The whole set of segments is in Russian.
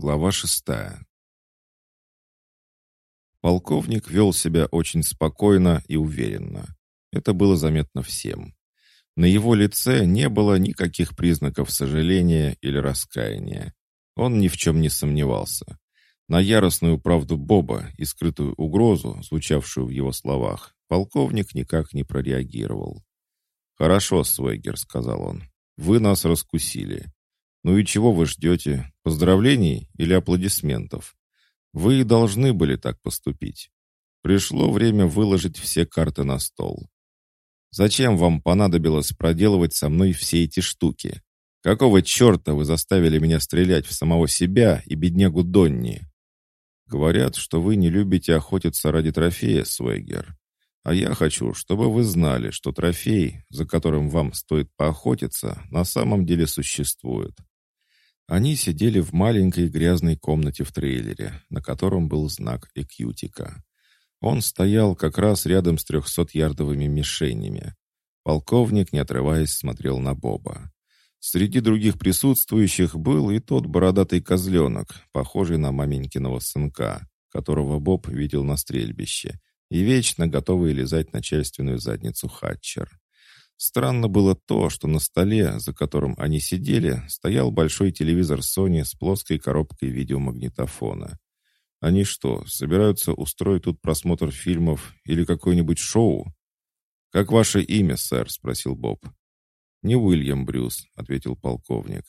Глава шестая. Полковник вел себя очень спокойно и уверенно. Это было заметно всем. На его лице не было никаких признаков сожаления или раскаяния. Он ни в чем не сомневался. На яростную правду Боба и скрытую угрозу, звучавшую в его словах, полковник никак не прореагировал. «Хорошо, Свегер», — сказал он, — «вы нас раскусили. Ну и чего вы ждете? Поздравлений или аплодисментов? Вы и должны были так поступить. Пришло время выложить все карты на стол. Зачем вам понадобилось проделывать со мной все эти штуки? Какого черта вы заставили меня стрелять в самого себя и беднягу Донни? Говорят, что вы не любите охотиться ради трофея, Свейгер. А я хочу, чтобы вы знали, что трофей, за которым вам стоит поохотиться, на самом деле существует. Они сидели в маленькой грязной комнате в трейлере, на котором был знак Экьютика. Он стоял как раз рядом с трехсотярдовыми мишенями. Полковник, не отрываясь, смотрел на Боба. Среди других присутствующих был и тот бородатый козленок, похожий на маменькиного сынка, которого Боб видел на стрельбище, и вечно готовый лизать начальственную задницу Хатчер. Странно было то, что на столе, за которым они сидели, стоял большой телевизор Sony с плоской коробкой видеомагнитофона. Они что, собираются устроить тут просмотр фильмов или какое-нибудь шоу? «Как ваше имя, сэр?» — спросил Боб. «Не Уильям Брюс», — ответил полковник.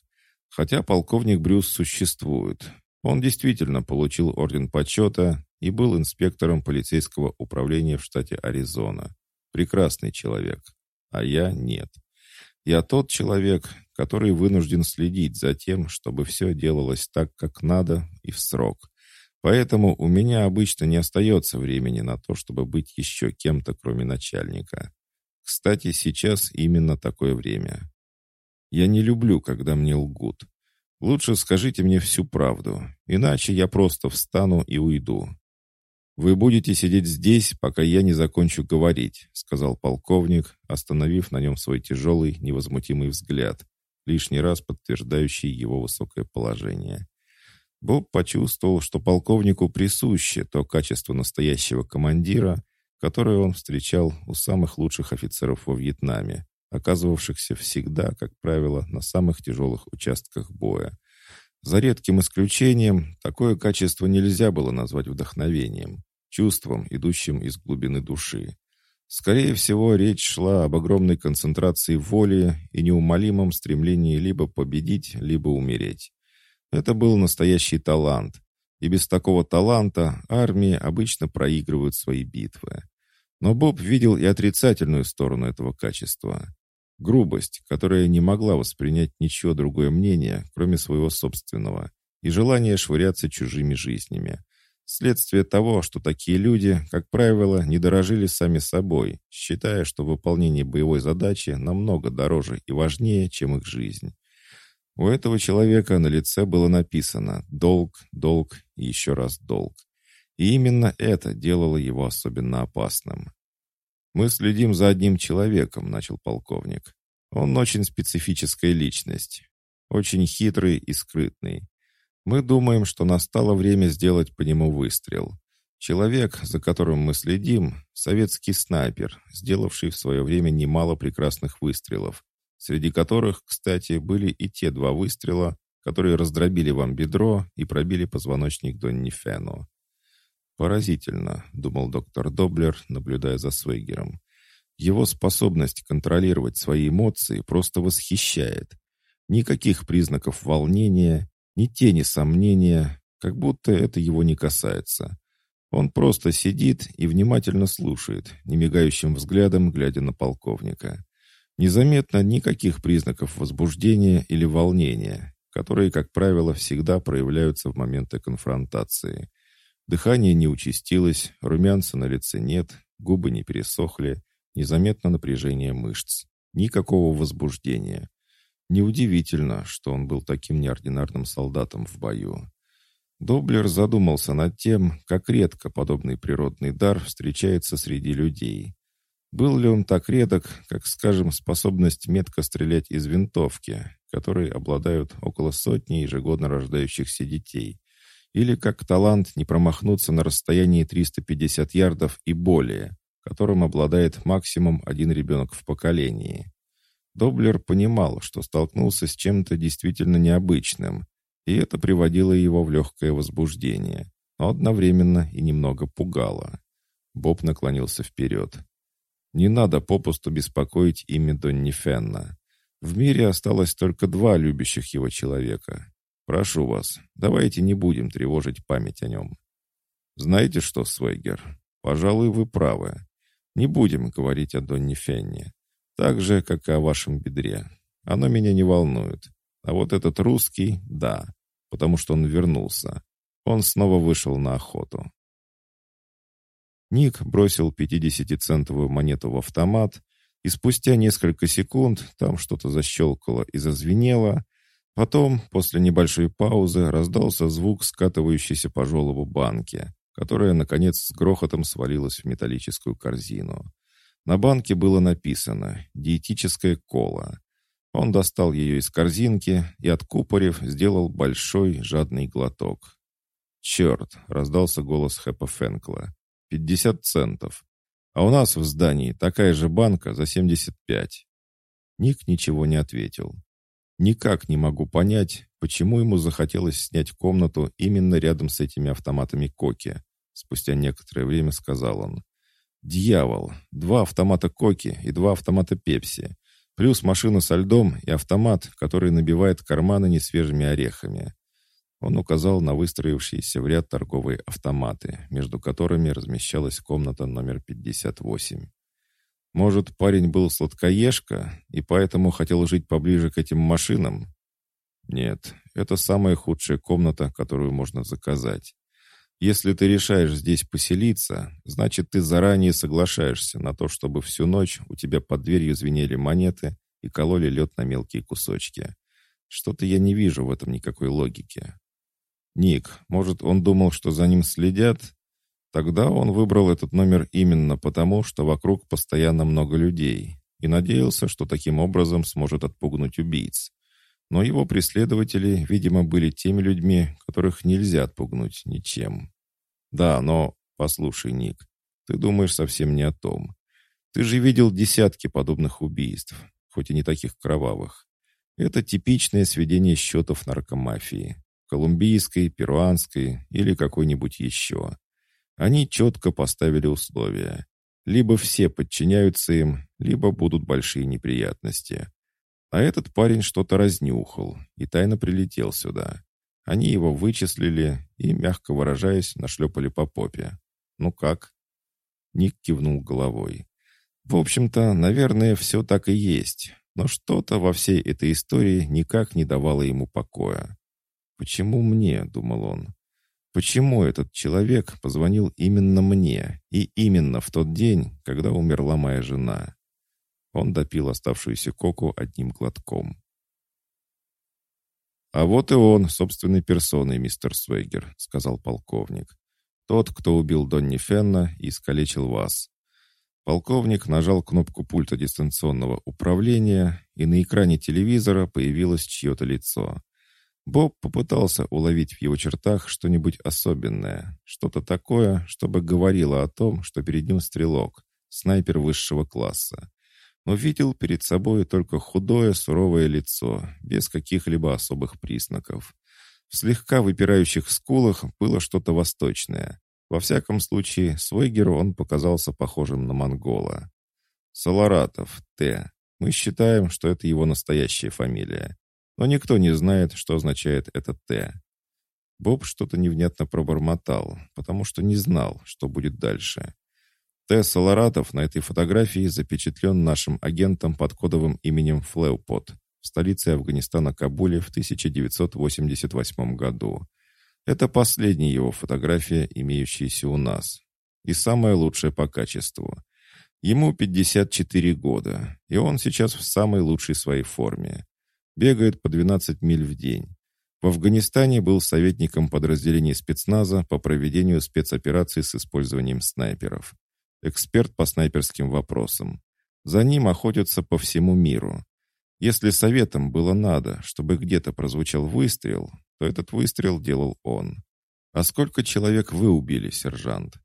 «Хотя полковник Брюс существует. Он действительно получил орден почета и был инспектором полицейского управления в штате Аризона. Прекрасный человек а я нет. Я тот человек, который вынужден следить за тем, чтобы все делалось так, как надо и в срок. Поэтому у меня обычно не остается времени на то, чтобы быть еще кем-то, кроме начальника. Кстати, сейчас именно такое время. Я не люблю, когда мне лгут. Лучше скажите мне всю правду, иначе я просто встану и уйду. «Вы будете сидеть здесь, пока я не закончу говорить», сказал полковник, остановив на нем свой тяжелый, невозмутимый взгляд, лишний раз подтверждающий его высокое положение. Боб почувствовал, что полковнику присуще то качество настоящего командира, которое он встречал у самых лучших офицеров во Вьетнаме, оказывавшихся всегда, как правило, на самых тяжелых участках боя. За редким исключением, такое качество нельзя было назвать вдохновением чувством, идущим из глубины души. Скорее всего, речь шла об огромной концентрации воли и неумолимом стремлении либо победить, либо умереть. Это был настоящий талант, и без такого таланта армии обычно проигрывают свои битвы. Но Боб видел и отрицательную сторону этого качества. Грубость, которая не могла воспринять ничего другое мнение, кроме своего собственного, и желание швыряться чужими жизнями. Следствие того, что такие люди, как правило, не дорожили сами собой, считая, что выполнение боевой задачи намного дороже и важнее, чем их жизнь. У этого человека на лице было написано «долг, долг и еще раз долг». И именно это делало его особенно опасным. «Мы следим за одним человеком», — начал полковник. «Он очень специфическая личность, очень хитрый и скрытный. Мы думаем, что настало время сделать по нему выстрел. Человек, за которым мы следим, советский снайпер, сделавший в свое время немало прекрасных выстрелов, среди которых, кстати, были и те два выстрела, которые раздробили вам бедро и пробили позвоночник Донни Фену. «Поразительно», — думал доктор Доблер, наблюдая за Свейгером. «Его способность контролировать свои эмоции просто восхищает. Никаких признаков волнения, ни тени сомнения, как будто это его не касается. Он просто сидит и внимательно слушает, немигающим взглядом глядя на полковника. Незаметно никаких признаков возбуждения или волнения, которые, как правило, всегда проявляются в моменты конфронтации. Дыхание не участилось, румянца на лице нет, губы не пересохли, незаметно напряжение мышц. Никакого возбуждения. Неудивительно, что он был таким неординарным солдатом в бою. Доблер задумался над тем, как редко подобный природный дар встречается среди людей. Был ли он так редок, как, скажем, способность метко стрелять из винтовки, которые обладают около сотни ежегодно рождающихся детей, или как талант не промахнуться на расстоянии 350 ярдов и более, которым обладает максимум один ребенок в поколении. Доблер понимал, что столкнулся с чем-то действительно необычным, и это приводило его в легкое возбуждение, но одновременно и немного пугало. Боб наклонился вперед. «Не надо попусту беспокоить имя Донни Фенна. В мире осталось только два любящих его человека. Прошу вас, давайте не будем тревожить память о нем». «Знаете что, Свейгер, пожалуй, вы правы. Не будем говорить о Донни Фенне. Так же, как и о вашем бедре. Оно меня не волнует. А вот этот русский — да, потому что он вернулся. Он снова вышел на охоту. Ник бросил 50-центовую монету в автомат, и спустя несколько секунд там что-то защелкало и зазвенело. Потом, после небольшой паузы, раздался звук скатывающейся по желобу банки, которая, наконец, с грохотом свалилась в металлическую корзину. На банке было написано «Диетическое кола». Он достал ее из корзинки и, откупорив, сделал большой жадный глоток. «Черт!» — раздался голос Хэпа Фенкла. «Пятьдесят центов. А у нас в здании такая же банка за семьдесят пять». Ник ничего не ответил. Никак не могу понять, почему ему захотелось снять комнату именно рядом с этими автоматами Коки. Спустя некоторое время сказал он. «Дьявол! Два автомата Коки и два автомата Пепси. Плюс машина со льдом и автомат, который набивает карманы несвежими орехами. Он указал на выстроившиеся в ряд торговые автоматы, между которыми размещалась комната номер 58. Может, парень был сладкоежка и поэтому хотел жить поближе к этим машинам? Нет, это самая худшая комната, которую можно заказать. Если ты решаешь здесь поселиться, значит, ты заранее соглашаешься на то, чтобы всю ночь у тебя под дверью звенели монеты и кололи лед на мелкие кусочки. Что-то я не вижу в этом никакой логики. Ник, может, он думал, что за ним следят? Тогда он выбрал этот номер именно потому, что вокруг постоянно много людей, и надеялся, что таким образом сможет отпугнуть убийц. Но его преследователи, видимо, были теми людьми, которых нельзя отпугнуть ничем. Да, но... Послушай, Ник, ты думаешь совсем не о том. Ты же видел десятки подобных убийств, хоть и не таких кровавых. Это типичное сведение счетов наркомафии. Колумбийской, перуанской или какой-нибудь еще. Они четко поставили условия. Либо все подчиняются им, либо будут большие неприятности. А этот парень что-то разнюхал и тайно прилетел сюда. Они его вычислили и, мягко выражаясь, нашлепали по попе. «Ну как?» Ник кивнул головой. «В общем-то, наверное, все так и есть, но что-то во всей этой истории никак не давало ему покоя. «Почему мне?» — думал он. «Почему этот человек позвонил именно мне и именно в тот день, когда умерла моя жена?» Он допил оставшуюся коку одним глотком. «А вот и он, собственной персоной, мистер Свейгер», — сказал полковник. «Тот, кто убил Донни Фенна и искалечил вас». Полковник нажал кнопку пульта дистанционного управления, и на экране телевизора появилось чье-то лицо. Боб попытался уловить в его чертах что-нибудь особенное, что-то такое, чтобы говорило о том, что перед ним стрелок, снайпер высшего класса но видел перед собой только худое, суровое лицо, без каких-либо особых признаков. В слегка выпирающих скулах было что-то восточное. Во всяком случае, Свойгеру он показался похожим на монгола. Саларатов, Т. Мы считаем, что это его настоящая фамилия. Но никто не знает, что означает это Т. Боб что-то невнятно пробормотал, потому что не знал, что будет дальше. Т. Соларатов на этой фотографии запечатлен нашим агентом под кодовым именем Флеупот в столице Афганистана Кабуле в 1988 году. Это последняя его фотография, имеющаяся у нас. И самая лучшая по качеству. Ему 54 года, и он сейчас в самой лучшей своей форме. Бегает по 12 миль в день. В Афганистане был советником подразделения спецназа по проведению спецопераций с использованием снайперов эксперт по снайперским вопросам. За ним охотятся по всему миру. Если советом было надо, чтобы где-то прозвучал выстрел, то этот выстрел делал он. «А сколько человек вы убили, сержант?»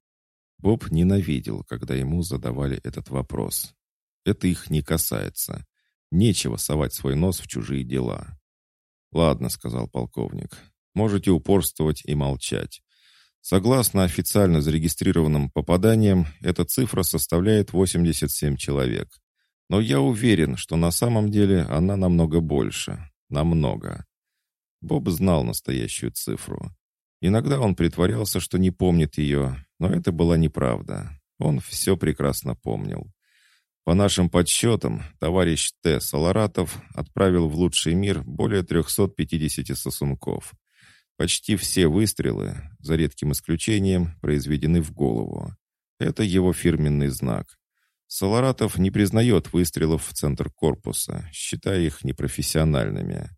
Боб ненавидел, когда ему задавали этот вопрос. Это их не касается. Нечего совать свой нос в чужие дела. «Ладно», — сказал полковник, — «можете упорствовать и молчать. Согласно официально зарегистрированным попаданиям, эта цифра составляет 87 человек. Но я уверен, что на самом деле она намного больше. Намного. Боб знал настоящую цифру. Иногда он притворялся, что не помнит ее, но это была неправда. Он все прекрасно помнил. По нашим подсчетам, товарищ Т. Саларатов отправил в лучший мир более 350 сосунков. Почти все выстрелы, за редким исключением, произведены в голову. Это его фирменный знак. Соларатов не признает выстрелов в центр корпуса, считая их непрофессиональными.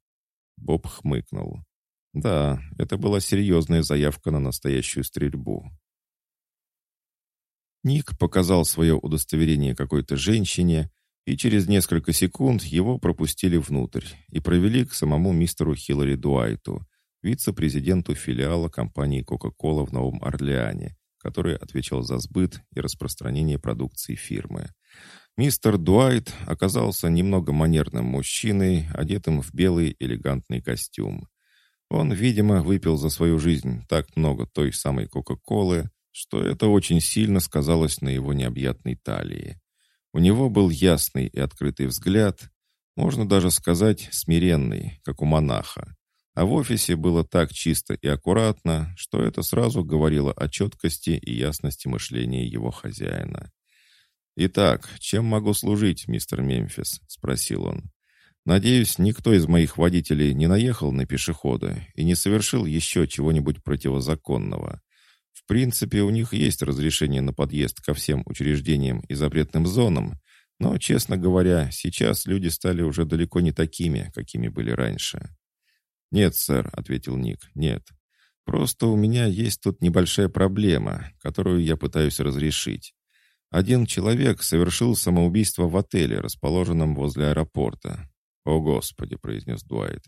Боб хмыкнул. Да, это была серьезная заявка на настоящую стрельбу. Ник показал свое удостоверение какой-то женщине, и через несколько секунд его пропустили внутрь и провели к самому мистеру Хиллари Дуайту, вице-президенту филиала компании Coca-Cola в Новом Орлеане, который отвечал за сбыт и распространение продукции фирмы. Мистер Дуайт оказался немного манерным мужчиной, одетым в белый элегантный костюм. Он, видимо, выпил за свою жизнь так много той самой Кока-Колы, что это очень сильно сказалось на его необъятной талии. У него был ясный и открытый взгляд, можно даже сказать смиренный, как у монаха. А в офисе было так чисто и аккуратно, что это сразу говорило о четкости и ясности мышления его хозяина. «Итак, чем могу служить, мистер Мемфис?» — спросил он. «Надеюсь, никто из моих водителей не наехал на пешехода и не совершил еще чего-нибудь противозаконного. В принципе, у них есть разрешение на подъезд ко всем учреждениям и запретным зонам, но, честно говоря, сейчас люди стали уже далеко не такими, какими были раньше». «Нет, сэр», — ответил Ник, — «нет. Просто у меня есть тут небольшая проблема, которую я пытаюсь разрешить. Один человек совершил самоубийство в отеле, расположенном возле аэропорта. «О, Господи!» — произнес Дуайт.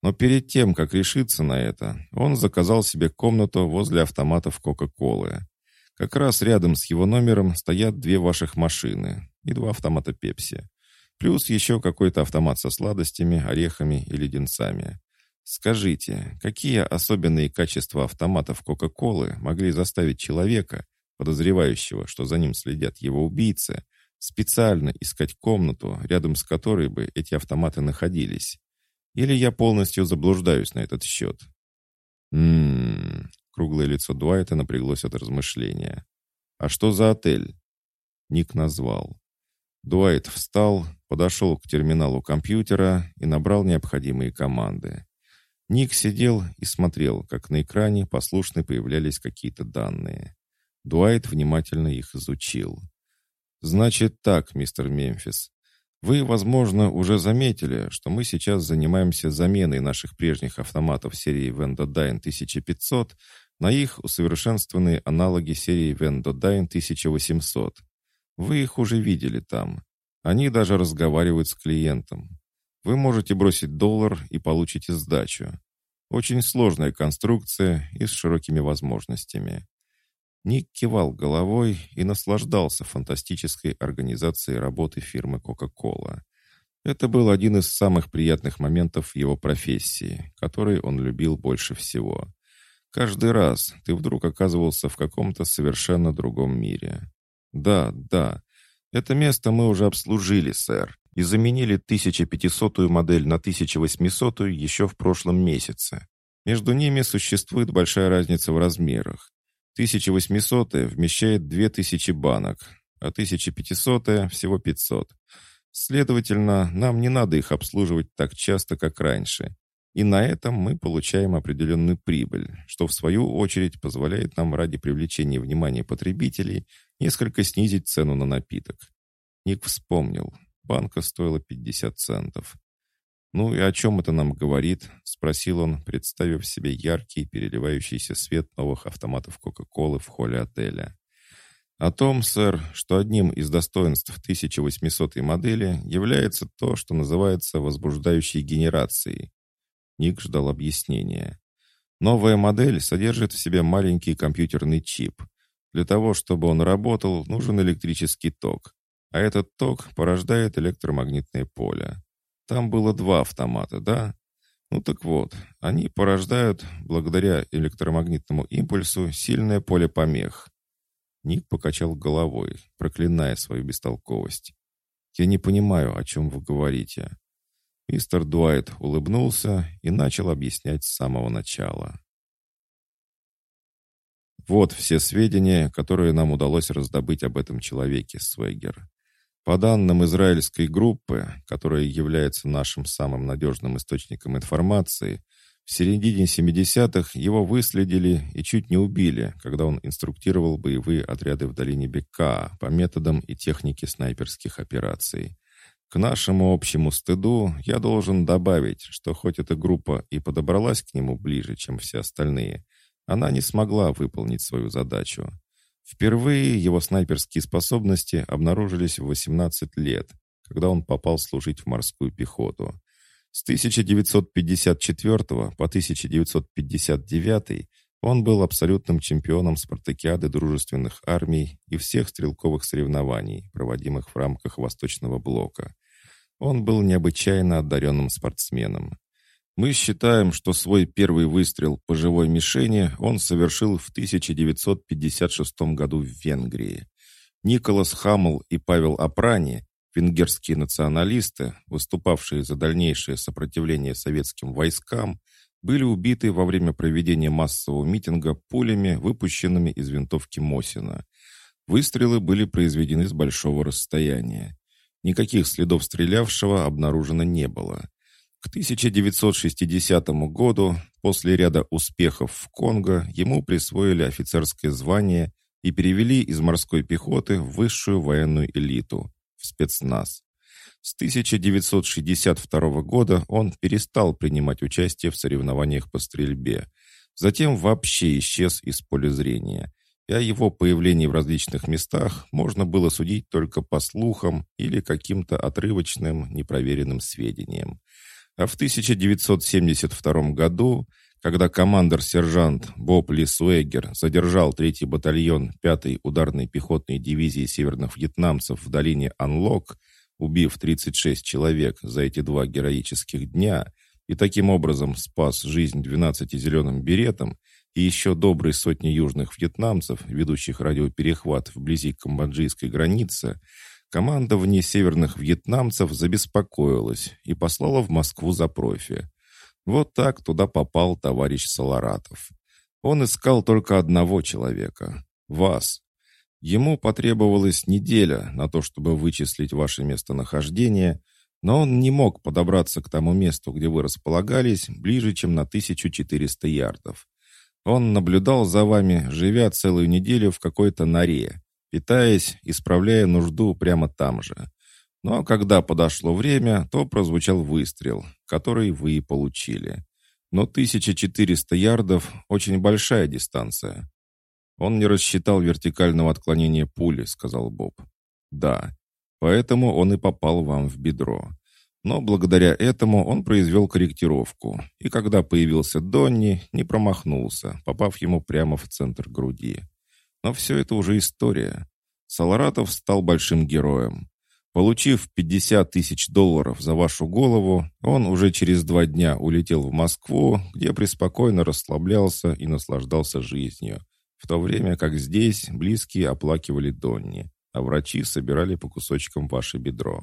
Но перед тем, как решиться на это, он заказал себе комнату возле автоматов Кока-Колы. Как раз рядом с его номером стоят две ваших машины и два автомата Пепси. Плюс еще какой-то автомат со сладостями, орехами и леденцами. Скажите, какие особенные качества автоматов Кока-Колы могли заставить человека, подозревающего, что за ним следят его убийцы, специально искать комнату, рядом с которой бы эти автоматы находились? Или я полностью заблуждаюсь на этот счет? Ммм, круглое лицо Дуайта напряглось от размышления. А что за отель? Ник назвал. Дуайт встал, подошел к терминалу компьютера и набрал необходимые команды. Ник сидел и смотрел, как на экране послушно появлялись какие-то данные. Дуайт внимательно их изучил. «Значит так, мистер Мемфис. Вы, возможно, уже заметили, что мы сейчас занимаемся заменой наших прежних автоматов серии Vendodyne 1500 на их усовершенствованные аналоги серии Vendodyne 1800. Вы их уже видели там. Они даже разговаривают с клиентом. Вы можете бросить доллар и получите сдачу. Очень сложная конструкция и с широкими возможностями. Ник кивал головой и наслаждался фантастической организацией работы фирмы Coca-Cola. Это был один из самых приятных моментов его профессии, который он любил больше всего. Каждый раз ты вдруг оказывался в каком-то совершенно другом мире. Да, да, это место мы уже обслужили, сэр и заменили 1500-ю модель на 1800-ю еще в прошлом месяце. Между ними существует большая разница в размерах. 1800-я вмещает 2000 банок, а 1500-я всего 500. Следовательно, нам не надо их обслуживать так часто, как раньше. И на этом мы получаем определенную прибыль, что в свою очередь позволяет нам ради привлечения внимания потребителей несколько снизить цену на напиток. Ник вспомнил. Банка стоила 50 центов. «Ну и о чем это нам говорит?» — спросил он, представив себе яркий переливающийся свет новых автоматов Кока-Колы в холле отеля. О том, сэр, что одним из достоинств 1800 модели является то, что называется возбуждающей генерацией. Ник ждал объяснения. Новая модель содержит в себе маленький компьютерный чип. Для того, чтобы он работал, нужен электрический ток. А этот ток порождает электромагнитное поле. Там было два автомата, да? Ну так вот, они порождают, благодаря электромагнитному импульсу, сильное поле помех. Ник покачал головой, проклиная свою бестолковость. «Я не понимаю, о чем вы говорите». Мистер Дуайт улыбнулся и начал объяснять с самого начала. Вот все сведения, которые нам удалось раздобыть об этом человеке, Свегер. По данным израильской группы, которая является нашим самым надежным источником информации, в середине 70-х его выследили и чуть не убили, когда он инструктировал боевые отряды в долине Бека по методам и технике снайперских операций. К нашему общему стыду я должен добавить, что хоть эта группа и подобралась к нему ближе, чем все остальные, она не смогла выполнить свою задачу. Впервые его снайперские способности обнаружились в 18 лет, когда он попал служить в морскую пехоту. С 1954 по 1959 он был абсолютным чемпионом спартакиады дружественных армий и всех стрелковых соревнований, проводимых в рамках Восточного блока. Он был необычайно одаренным спортсменом. Мы считаем, что свой первый выстрел по живой мишени он совершил в 1956 году в Венгрии. Николас Хаммел и Павел Апрани Венгерские националисты, выступавшие за дальнейшее сопротивление советским войскам, были убиты во время проведения массового митинга пулями, выпущенными из винтовки Мосина. Выстрелы были произведены с большого расстояния. Никаких следов стрелявшего обнаружено не было. К 1960 году, после ряда успехов в Конго, ему присвоили офицерское звание и перевели из морской пехоты в высшую военную элиту в спецназ. С 1962 года он перестал принимать участие в соревнованиях по стрельбе. Затем вообще исчез из поля зрения. И о его появлении в различных местах можно было судить только по слухам или каким-то отрывочным, непроверенным сведениям. А в 1972 году, когда командор-сержант Боб Ли Суэгер задержал третий батальон 5-й ударной пехотной дивизии северных вьетнамцев в долине Анлок, убив 36 человек за эти два героических дня, и таким образом спас жизнь 12 зеленым беретам и еще доброй сотни южных вьетнамцев, ведущих радиоперехват вблизи камбоджийской границы, Командование северных вьетнамцев забеспокоилось и послало в Москву за профи. Вот так туда попал товарищ Саларатов. Он искал только одного человека — вас. Ему потребовалась неделя на то, чтобы вычислить ваше местонахождение, но он не мог подобраться к тому месту, где вы располагались, ближе, чем на 1400 ярдов. Он наблюдал за вами, живя целую неделю в какой-то норе, питаясь, исправляя нужду прямо там же. Но когда подошло время, то прозвучал выстрел, который вы и получили. Но 1400 ярдов – очень большая дистанция. Он не рассчитал вертикального отклонения пули, сказал Боб. Да, поэтому он и попал вам в бедро. Но благодаря этому он произвел корректировку, и когда появился Донни, не промахнулся, попав ему прямо в центр груди. Но все это уже история. Саларатов стал большим героем. Получив 50 тысяч долларов за вашу голову, он уже через два дня улетел в Москву, где преспокойно расслаблялся и наслаждался жизнью, в то время как здесь близкие оплакивали Донни, а врачи собирали по кусочкам ваше бедро.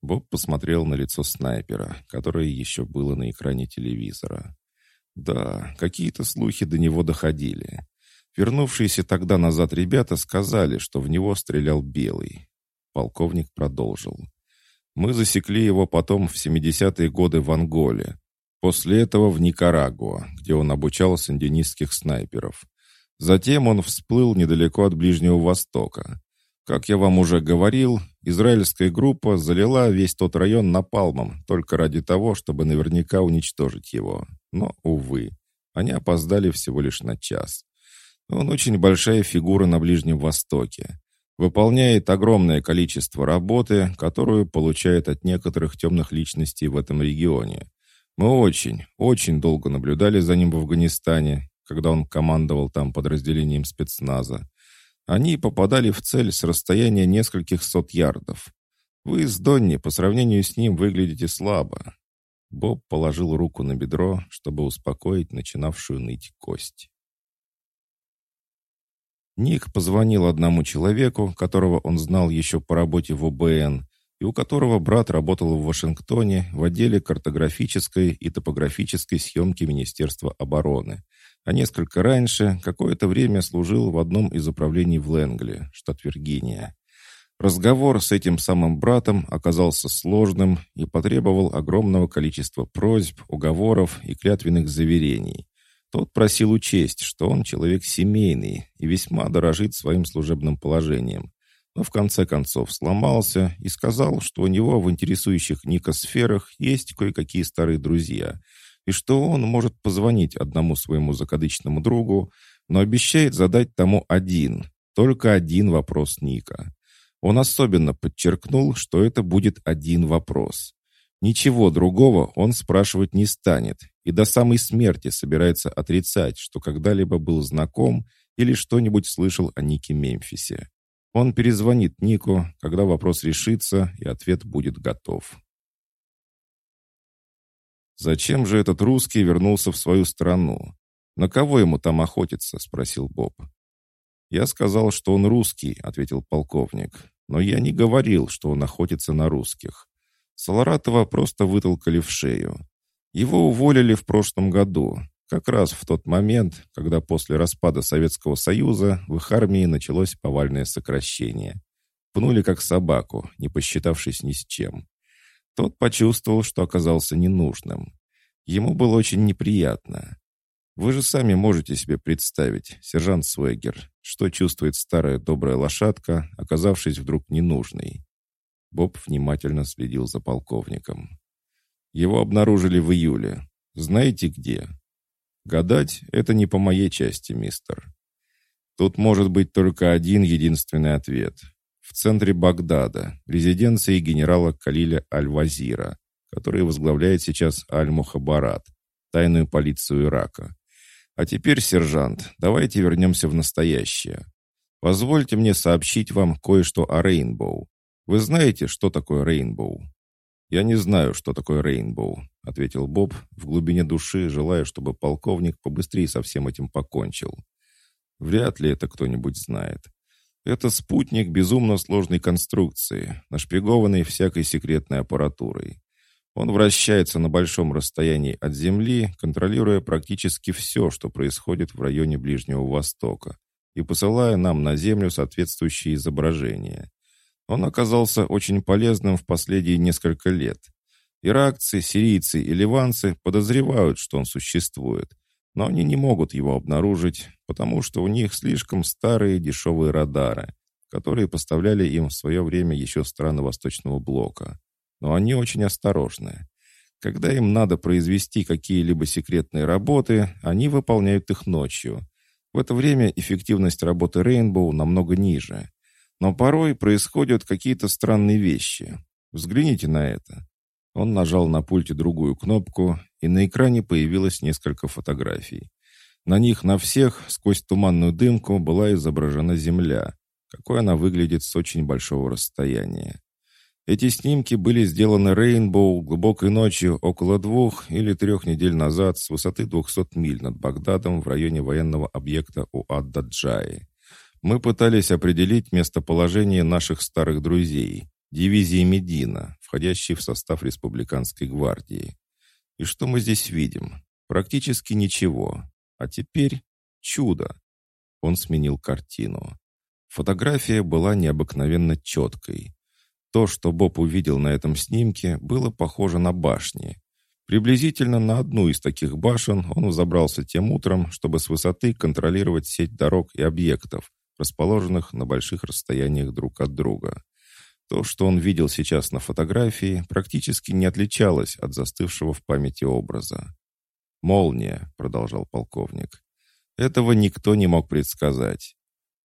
Боб посмотрел на лицо снайпера, которое еще было на экране телевизора. Да, какие-то слухи до него доходили. Вернувшиеся тогда назад ребята сказали, что в него стрелял Белый. Полковник продолжил. Мы засекли его потом в 70-е годы в Анголе. После этого в Никарагуа, где он обучал сандинистских снайперов. Затем он всплыл недалеко от Ближнего Востока. Как я вам уже говорил, израильская группа залила весь тот район напалмом только ради того, чтобы наверняка уничтожить его. Но, увы, они опоздали всего лишь на час. Он очень большая фигура на Ближнем Востоке. Выполняет огромное количество работы, которую получает от некоторых темных личностей в этом регионе. Мы очень, очень долго наблюдали за ним в Афганистане, когда он командовал там подразделением спецназа. Они попадали в цель с расстояния нескольких сот ярдов. Вы с Донни по сравнению с ним выглядите слабо. Боб положил руку на бедро, чтобы успокоить начинавшую ныть кость. Ник позвонил одному человеку, которого он знал еще по работе в ОБН, и у которого брат работал в Вашингтоне в отделе картографической и топографической съемки Министерства обороны, а несколько раньше какое-то время служил в одном из управлений в Лэнгли, штат Виргиния. Разговор с этим самым братом оказался сложным и потребовал огромного количества просьб, уговоров и клятвенных заверений. Тот просил учесть, что он человек семейный и весьма дорожит своим служебным положением, но в конце концов сломался и сказал, что у него в интересующих Ника сферах есть кое-какие старые друзья, и что он может позвонить одному своему закадычному другу, но обещает задать тому один, только один вопрос Ника. Он особенно подчеркнул, что это будет один вопрос. Ничего другого он спрашивать не станет и до самой смерти собирается отрицать, что когда-либо был знаком или что-нибудь слышал о Нике Мемфисе. Он перезвонит Нику, когда вопрос решится и ответ будет готов. «Зачем же этот русский вернулся в свою страну? На кого ему там охотиться?» — спросил Боб. «Я сказал, что он русский», — ответил полковник. «Но я не говорил, что он охотится на русских. Саларатова просто вытолкали в шею. Его уволили в прошлом году, как раз в тот момент, когда после распада Советского Союза в их армии началось повальное сокращение. Пнули как собаку, не посчитавшись ни с чем. Тот почувствовал, что оказался ненужным. Ему было очень неприятно. Вы же сами можете себе представить, сержант Свегер, что чувствует старая добрая лошадка, оказавшись вдруг ненужной. Боб внимательно следил за полковником. Его обнаружили в июле. Знаете где? Гадать — это не по моей части, мистер. Тут может быть только один единственный ответ. В центре Багдада, резиденции генерала Калиля Аль-Вазира, который возглавляет сейчас Аль-Мухабарат, тайную полицию Ирака. А теперь, сержант, давайте вернемся в настоящее. Позвольте мне сообщить вам кое-что о Рейнбоу. Вы знаете, что такое Рейнбоу? «Я не знаю, что такое Рейнбоу», — ответил Боб, в глубине души желая, чтобы полковник побыстрее со всем этим покончил. «Вряд ли это кто-нибудь знает. Это спутник безумно сложной конструкции, нашпигованный всякой секретной аппаратурой. Он вращается на большом расстоянии от Земли, контролируя практически все, что происходит в районе Ближнего Востока, и посылая нам на Землю соответствующие изображения. Он оказался очень полезным в последние несколько лет. Иракцы, сирийцы и ливанцы подозревают, что он существует, но они не могут его обнаружить, потому что у них слишком старые дешевые радары, которые поставляли им в свое время еще страны Восточного Блока. Но они очень осторожны. Когда им надо произвести какие-либо секретные работы, они выполняют их ночью. В это время эффективность работы Rainbow намного ниже. Но порой происходят какие-то странные вещи. Взгляните на это. Он нажал на пульте другую кнопку, и на экране появилось несколько фотографий. На них на всех, сквозь туманную дымку, была изображена Земля, какой она выглядит с очень большого расстояния. Эти снимки были сделаны Рейнбоу глубокой ночью около двух или трех недель назад с высоты 200 миль над Багдадом в районе военного объекта у Аддаджаи. Мы пытались определить местоположение наших старых друзей, дивизии Медина, входящей в состав республиканской гвардии. И что мы здесь видим? Практически ничего. А теперь чудо. Он сменил картину. Фотография была необыкновенно четкой. То, что Боб увидел на этом снимке, было похоже на башни. Приблизительно на одну из таких башен он взобрался тем утром, чтобы с высоты контролировать сеть дорог и объектов, расположенных на больших расстояниях друг от друга. То, что он видел сейчас на фотографии, практически не отличалось от застывшего в памяти образа. «Молния», — продолжал полковник. Этого никто не мог предсказать.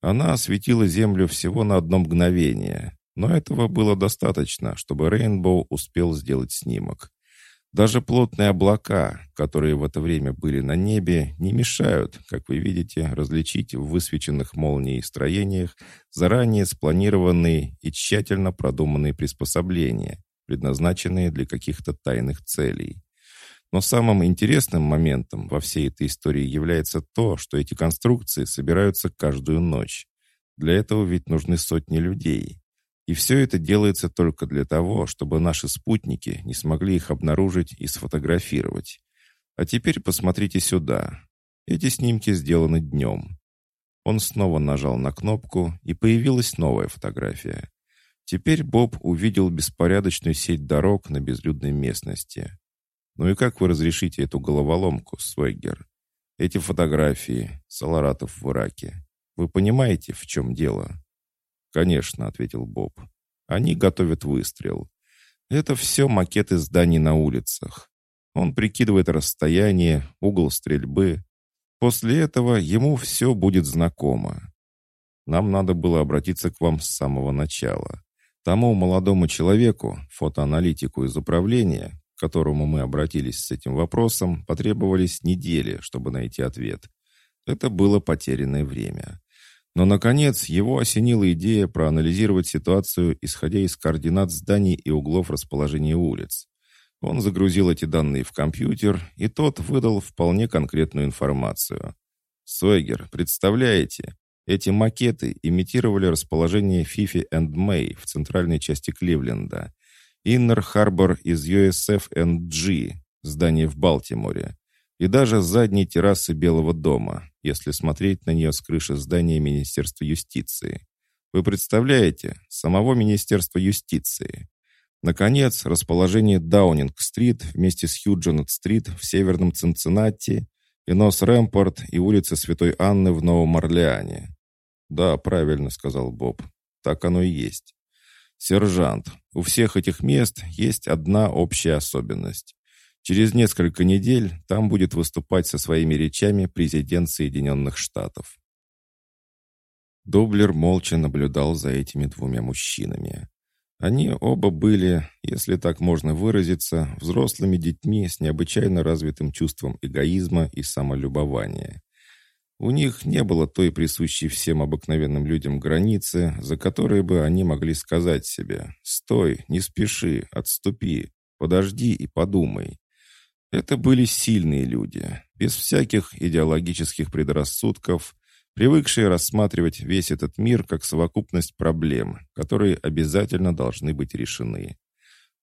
Она осветила Землю всего на одно мгновение, но этого было достаточно, чтобы Рейнбоу успел сделать снимок. Даже плотные облака, которые в это время были на небе, не мешают, как вы видите, различить в высвеченных молнией строениях заранее спланированные и тщательно продуманные приспособления, предназначенные для каких-то тайных целей. Но самым интересным моментом во всей этой истории является то, что эти конструкции собираются каждую ночь. Для этого ведь нужны сотни людей. И все это делается только для того, чтобы наши спутники не смогли их обнаружить и сфотографировать. А теперь посмотрите сюда. Эти снимки сделаны днем. Он снова нажал на кнопку, и появилась новая фотография. Теперь Боб увидел беспорядочную сеть дорог на безлюдной местности. Ну и как вы разрешите эту головоломку, Свегер? Эти фотографии, Саларатов в Ираке. Вы понимаете, в чем дело? «Конечно», — ответил Боб. «Они готовят выстрел. Это все макеты зданий на улицах. Он прикидывает расстояние, угол стрельбы. После этого ему все будет знакомо. Нам надо было обратиться к вам с самого начала. Тому молодому человеку, фотоаналитику из управления, к которому мы обратились с этим вопросом, потребовались недели, чтобы найти ответ. Это было потерянное время. Но, наконец, его осенила идея проанализировать ситуацию, исходя из координат зданий и углов расположения улиц. Он загрузил эти данные в компьютер, и тот выдал вполне конкретную информацию. «Сойгер, представляете, эти макеты имитировали расположение Фифи энд Мэй в центральной части Кливленда, Иннер Харбор из USF&G, здание в Балтиморе, и даже задней террасы Белого дома, если смотреть на нее с крыши здания Министерства юстиции. Вы представляете, самого Министерства юстиции. Наконец, расположение Даунинг-стрит вместе с Хьюдженет-стрит в северном Цинциннати и Нос-Рэмпорт и улица Святой Анны в Новом Орлеане. «Да, правильно», — сказал Боб. «Так оно и есть». «Сержант, у всех этих мест есть одна общая особенность. Через несколько недель там будет выступать со своими речами президент Соединенных Штатов. Доблер молча наблюдал за этими двумя мужчинами. Они оба были, если так можно выразиться, взрослыми детьми с необычайно развитым чувством эгоизма и самолюбования. У них не было той присущей всем обыкновенным людям границы, за которой бы они могли сказать себе «Стой, не спеши, отступи, подожди и подумай». Это были сильные люди, без всяких идеологических предрассудков, привыкшие рассматривать весь этот мир как совокупность проблем, которые обязательно должны быть решены.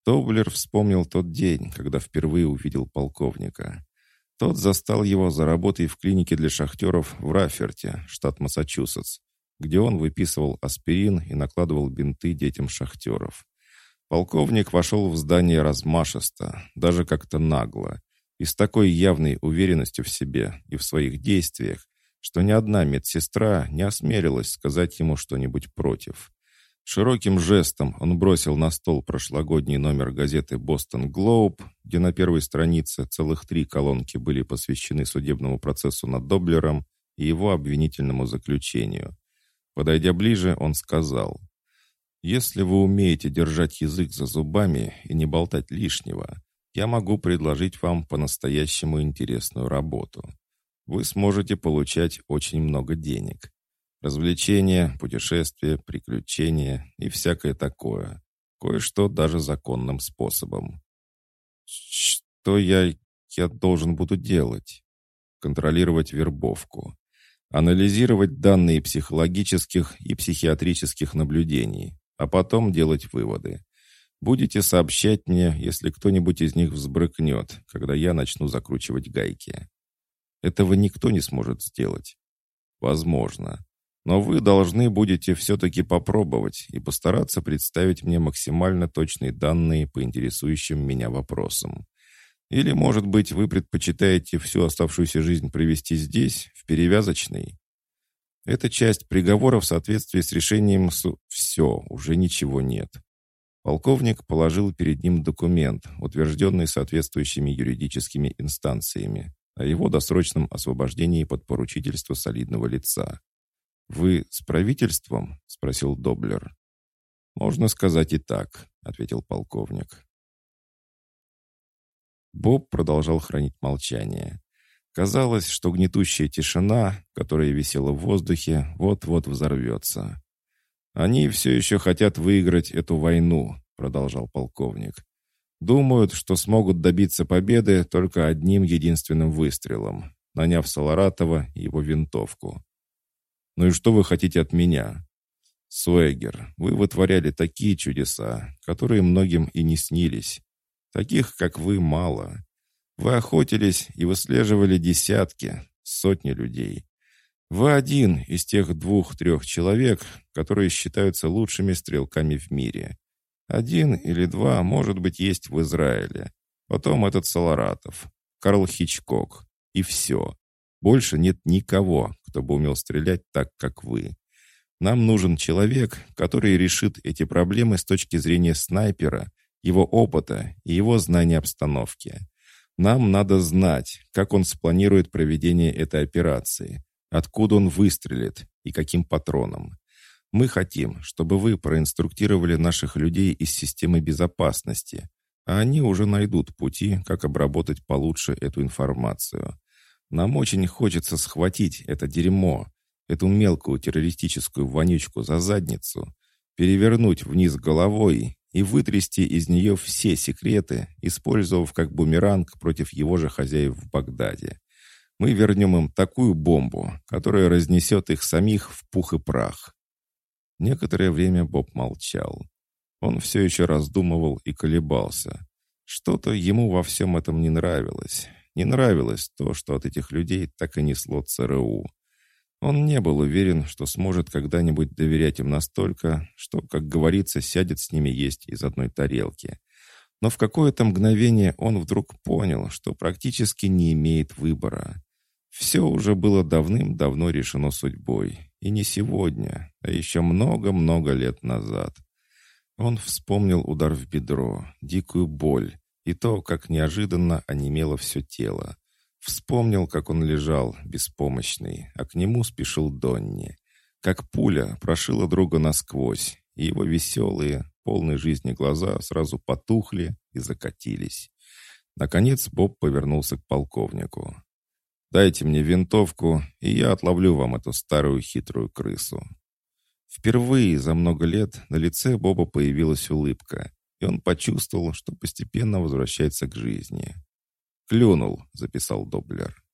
Тоблер вспомнил тот день, когда впервые увидел полковника. Тот застал его за работой в клинике для шахтеров в Раферте, штат Массачусетс, где он выписывал аспирин и накладывал бинты детям шахтеров. Полковник вошел в здание размашисто, даже как-то нагло, и с такой явной уверенностью в себе и в своих действиях, что ни одна медсестра не осмелилась сказать ему что-нибудь против. Широким жестом он бросил на стол прошлогодний номер газеты «Бостон Глоуб», где на первой странице целых три колонки были посвящены судебному процессу над Доблером и его обвинительному заключению. Подойдя ближе, он сказал, если вы умеете держать язык за зубами и не болтать лишнего, я могу предложить вам по-настоящему интересную работу. Вы сможете получать очень много денег. Развлечения, путешествия, приключения и всякое такое. Кое-что даже законным способом. Что я, я должен буду делать? Контролировать вербовку. Анализировать данные психологических и психиатрических наблюдений а потом делать выводы. Будете сообщать мне, если кто-нибудь из них взбрыкнет, когда я начну закручивать гайки. Этого никто не сможет сделать. Возможно. Но вы должны будете все-таки попробовать и постараться представить мне максимально точные данные по интересующим меня вопросам. Или, может быть, вы предпочитаете всю оставшуюся жизнь провести здесь, в перевязочной? Эта часть приговора в соответствии с решением с... Все, уже ничего нет. Полковник положил перед ним документ, утвержденный соответствующими юридическими инстанциями, о его досрочном освобождении под поручительство солидного лица. «Вы с правительством?» — спросил Доблер. «Можно сказать и так», — ответил полковник. Боб продолжал хранить молчание. Казалось, что гнетущая тишина, которая висела в воздухе, вот-вот взорвется. «Они все еще хотят выиграть эту войну», — продолжал полковник. «Думают, что смогут добиться победы только одним единственным выстрелом, наняв Саларатова и его винтовку. Ну и что вы хотите от меня? Суэгер, вы вытворяли такие чудеса, которые многим и не снились. Таких, как вы, мало. Вы охотились и выслеживали десятки, сотни людей. Вы один из тех двух-трех человек, которые считаются лучшими стрелками в мире. Один или два, может быть, есть в Израиле. Потом этот Саларатов, Карл Хичкок. И все. Больше нет никого, кто бы умел стрелять так, как вы. Нам нужен человек, который решит эти проблемы с точки зрения снайпера, его опыта и его знания обстановки. Нам надо знать, как он спланирует проведение этой операции, откуда он выстрелит и каким патроном. Мы хотим, чтобы вы проинструктировали наших людей из системы безопасности, а они уже найдут пути, как обработать получше эту информацию. Нам очень хочется схватить это дерьмо, эту мелкую террористическую вонючку за задницу, перевернуть вниз головой и вытрясти из нее все секреты, использовав как бумеранг против его же хозяев в Багдаде. Мы вернем им такую бомбу, которая разнесет их самих в пух и прах. Некоторое время Боб молчал. Он все еще раздумывал и колебался. Что-то ему во всем этом не нравилось. Не нравилось то, что от этих людей так и несло ЦРУ. Он не был уверен, что сможет когда-нибудь доверять им настолько, что, как говорится, сядет с ними есть из одной тарелки. Но в какое-то мгновение он вдруг понял, что практически не имеет выбора. Все уже было давным-давно решено судьбой. И не сегодня, а еще много-много лет назад. Он вспомнил удар в бедро, дикую боль и то, как неожиданно онемело все тело. Вспомнил, как он лежал, беспомощный, а к нему спешил Донни. Как пуля прошила друга насквозь, и его веселые, полные жизни глаза сразу потухли и закатились. Наконец Боб повернулся к полковнику. «Дайте мне винтовку, и я отловлю вам эту старую хитрую крысу». Впервые за много лет на лице Боба появилась улыбка, и он почувствовал, что постепенно возвращается к жизни. «Клюнул», — записал Доблер.